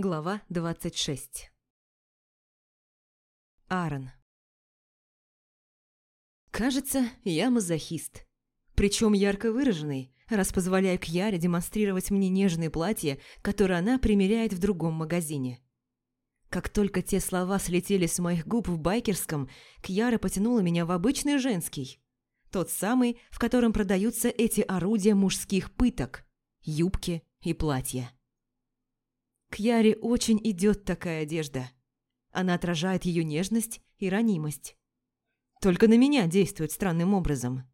Глава 26 Аарон Кажется, я мазохист. Причем ярко выраженный, раз позволяю Кьяре демонстрировать мне нежные платья, которые она примеряет в другом магазине. Как только те слова слетели с моих губ в байкерском, Кьяра потянула меня в обычный женский. Тот самый, в котором продаются эти орудия мужских пыток – юбки и платья. К Яре очень идет такая одежда. Она отражает ее нежность и ранимость. Только на меня действует странным образом.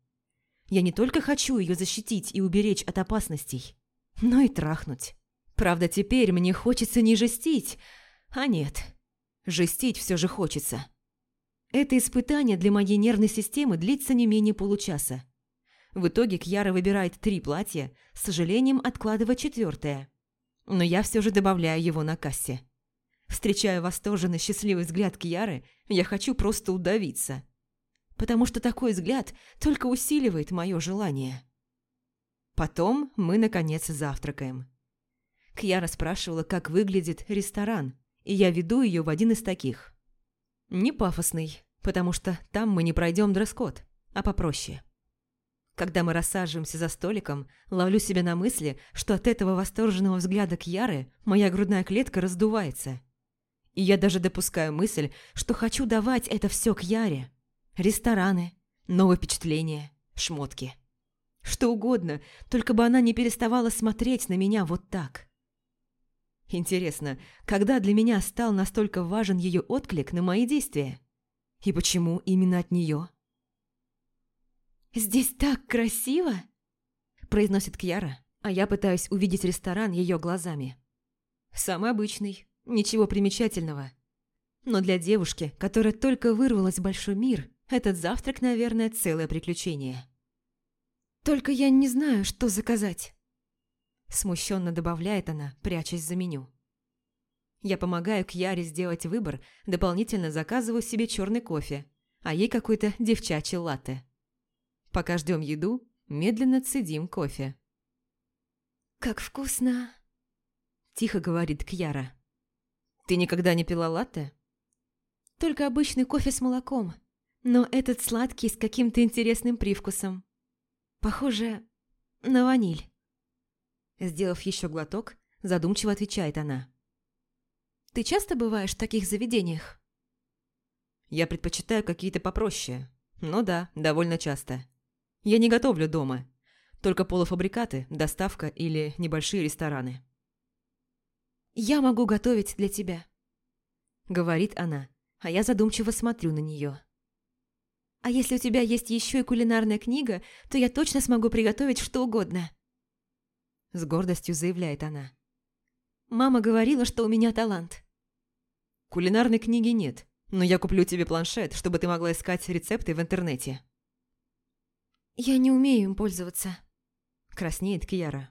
Я не только хочу ее защитить и уберечь от опасностей, но и трахнуть. Правда, теперь мне хочется не жестить, а нет, жестить все же хочется. Это испытание для моей нервной системы длится не менее получаса. В итоге Кьяра выбирает три платья, с сожалением откладывая четвертое – но я все же добавляю его на кассе. Встречая восторженный счастливый взгляд Кьяры, я хочу просто удавиться. Потому что такой взгляд только усиливает мое желание. Потом мы, наконец, завтракаем. Кьяра спрашивала, как выглядит ресторан, и я веду ее в один из таких. Не пафосный, потому что там мы не пройдем дресс-код, а попроще. Когда мы рассаживаемся за столиком, ловлю себя на мысли, что от этого восторженного взгляда к Яре моя грудная клетка раздувается. И я даже допускаю мысль, что хочу давать это все к Яре. Рестораны, новые впечатления, шмотки. Что угодно, только бы она не переставала смотреть на меня вот так. Интересно, когда для меня стал настолько важен ее отклик на мои действия? И почему именно от нее? «Здесь так красиво!» произносит Кьяра, а я пытаюсь увидеть ресторан ее глазами. Самый обычный, ничего примечательного. Но для девушки, которая только вырвалась в большой мир, этот завтрак, наверное, целое приключение. «Только я не знаю, что заказать», смущенно добавляет она, прячась за меню. Я помогаю Кьяре сделать выбор, дополнительно заказываю себе черный кофе, а ей какой-то девчачий латте. Пока ждем еду, медленно цедим кофе. «Как вкусно!» – тихо говорит Кьяра. «Ты никогда не пила латте?» «Только обычный кофе с молоком, но этот сладкий с каким-то интересным привкусом. Похоже на ваниль». Сделав еще глоток, задумчиво отвечает она. «Ты часто бываешь в таких заведениях?» «Я предпочитаю какие-то попроще, но да, довольно часто. Я не готовлю дома. Только полуфабрикаты, доставка или небольшие рестораны. «Я могу готовить для тебя», — говорит она, а я задумчиво смотрю на нее. «А если у тебя есть еще и кулинарная книга, то я точно смогу приготовить что угодно», — с гордостью заявляет она. «Мама говорила, что у меня талант». «Кулинарной книги нет, но я куплю тебе планшет, чтобы ты могла искать рецепты в интернете». «Я не умею им пользоваться», – краснеет Кьяра.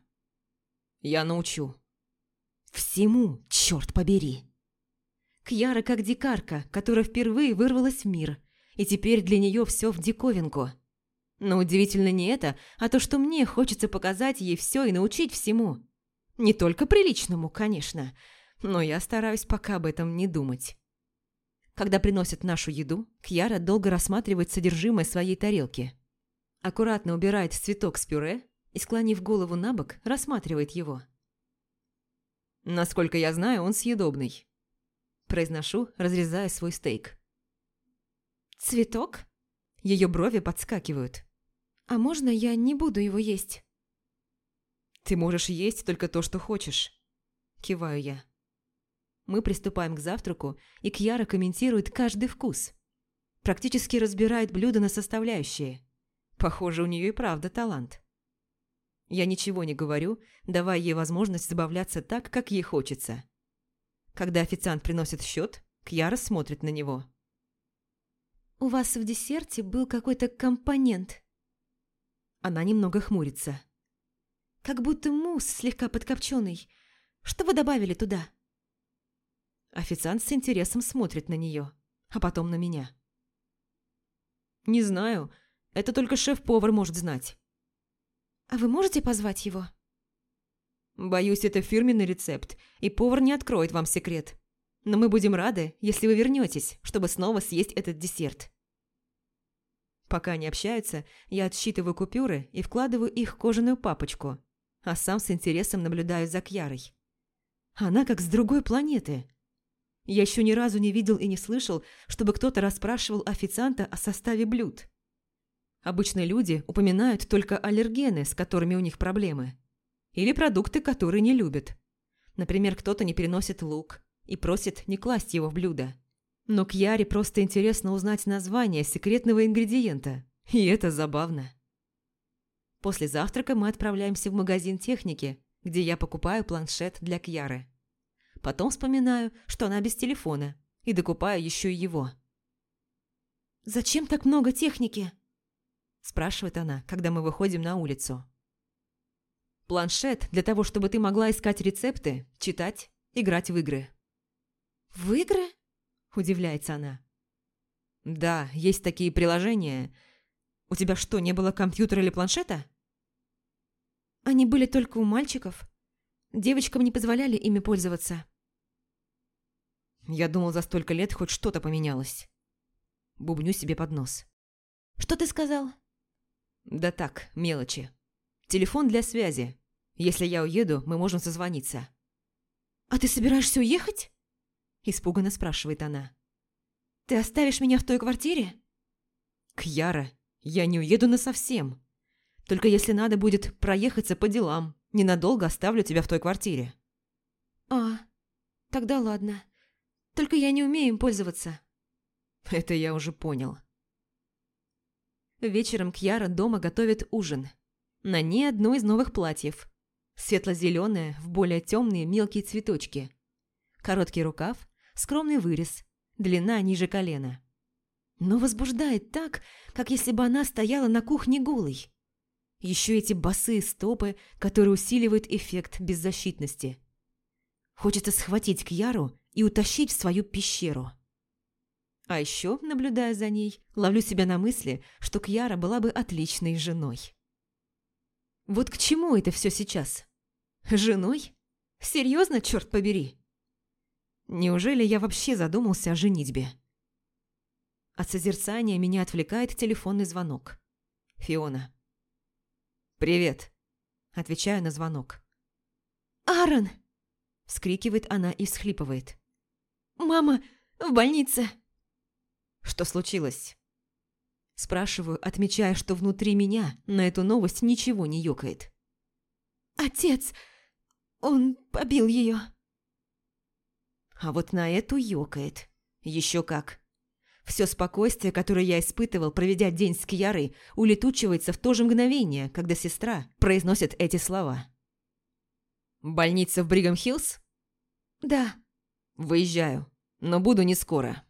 «Я научу». «Всему, черт побери!» Кьяра как дикарка, которая впервые вырвалась в мир, и теперь для нее все в диковинку. Но удивительно не это, а то, что мне хочется показать ей все и научить всему. Не только приличному, конечно, но я стараюсь пока об этом не думать. Когда приносят нашу еду, Кьяра долго рассматривает содержимое своей тарелки – аккуратно убирает цветок с пюре и, склонив голову на бок, рассматривает его. «Насколько я знаю, он съедобный», – произношу, разрезая свой стейк. «Цветок?» Ее брови подскакивают. «А можно я не буду его есть?» «Ты можешь есть только то, что хочешь», – киваю я. Мы приступаем к завтраку, и Кьяра комментирует каждый вкус. Практически разбирает блюда на составляющие – Похоже, у нее и правда талант. Я ничего не говорю, давая ей возможность забавляться так, как ей хочется. Когда официант приносит счет, Кьяра смотрит на него. «У вас в десерте был какой-то компонент». Она немного хмурится. «Как будто мусс слегка подкопченый. Что вы добавили туда?» Официант с интересом смотрит на нее, а потом на меня. «Не знаю, это только шеф-повар может знать. А вы можете позвать его? Боюсь, это фирменный рецепт, и повар не откроет вам секрет. Но мы будем рады, если вы вернетесь, чтобы снова съесть этот десерт. Пока они общаются, я отсчитываю купюры и вкладываю их в кожаную папочку, а сам с интересом наблюдаю за Кьярой. Она как с другой планеты. Я еще ни разу не видел и не слышал, чтобы кто-то расспрашивал официанта о составе блюд. Обычно люди упоминают только аллергены, с которыми у них проблемы. Или продукты, которые не любят. Например, кто-то не переносит лук и просит не класть его в блюдо. Но к Яре просто интересно узнать название секретного ингредиента. И это забавно. После завтрака мы отправляемся в магазин техники, где я покупаю планшет для Кьяры. Потом вспоминаю, что она без телефона, и докупаю еще и его. «Зачем так много техники?» Спрашивает она, когда мы выходим на улицу. Планшет для того, чтобы ты могла искать рецепты, читать, играть в игры. В игры? Удивляется она. Да, есть такие приложения. У тебя что, не было компьютера или планшета? Они были только у мальчиков. Девочкам не позволяли ими пользоваться. Я думал, за столько лет хоть что-то поменялось. Бубню себе под нос. Что ты сказал? Да так, мелочи. Телефон для связи. Если я уеду, мы можем созвониться. А ты собираешься уехать? Испуганно спрашивает она. Ты оставишь меня в той квартире? Кьяра, я не уеду насовсем. Только если надо будет проехаться по делам, ненадолго оставлю тебя в той квартире. А, тогда ладно. Только я не умею им пользоваться. Это я уже понял. Вечером Кьяра дома готовит ужин. На ней одно из новых платьев. Светло-зеленое, в более темные мелкие цветочки. Короткий рукав, скромный вырез, длина ниже колена. Но возбуждает так, как если бы она стояла на кухне голой. Еще эти босые стопы, которые усиливают эффект беззащитности. Хочется схватить Кьяру и утащить в свою пещеру. А еще, наблюдая за ней, ловлю себя на мысли, что Кьяра была бы отличной женой. Вот к чему это все сейчас? Женой? Серьезно, черт побери? Неужели я вообще задумался о женитьбе? От созерцания меня отвлекает телефонный звонок. Фиона. «Привет», – отвечаю на звонок. «Аарон!» – вскрикивает она и всхлипывает. «Мама в больнице!» Что случилось? Спрашиваю, отмечая, что внутри меня на эту новость ничего не ёкает. Отец! Он побил ее. А вот на эту ёкает. Еще как. Все спокойствие, которое я испытывал, проведя день с Кьярой, улетучивается в то же мгновение, когда сестра произносит эти слова. «Больница в Бригам-Хиллз?» «Да». «Выезжаю, но буду не скоро».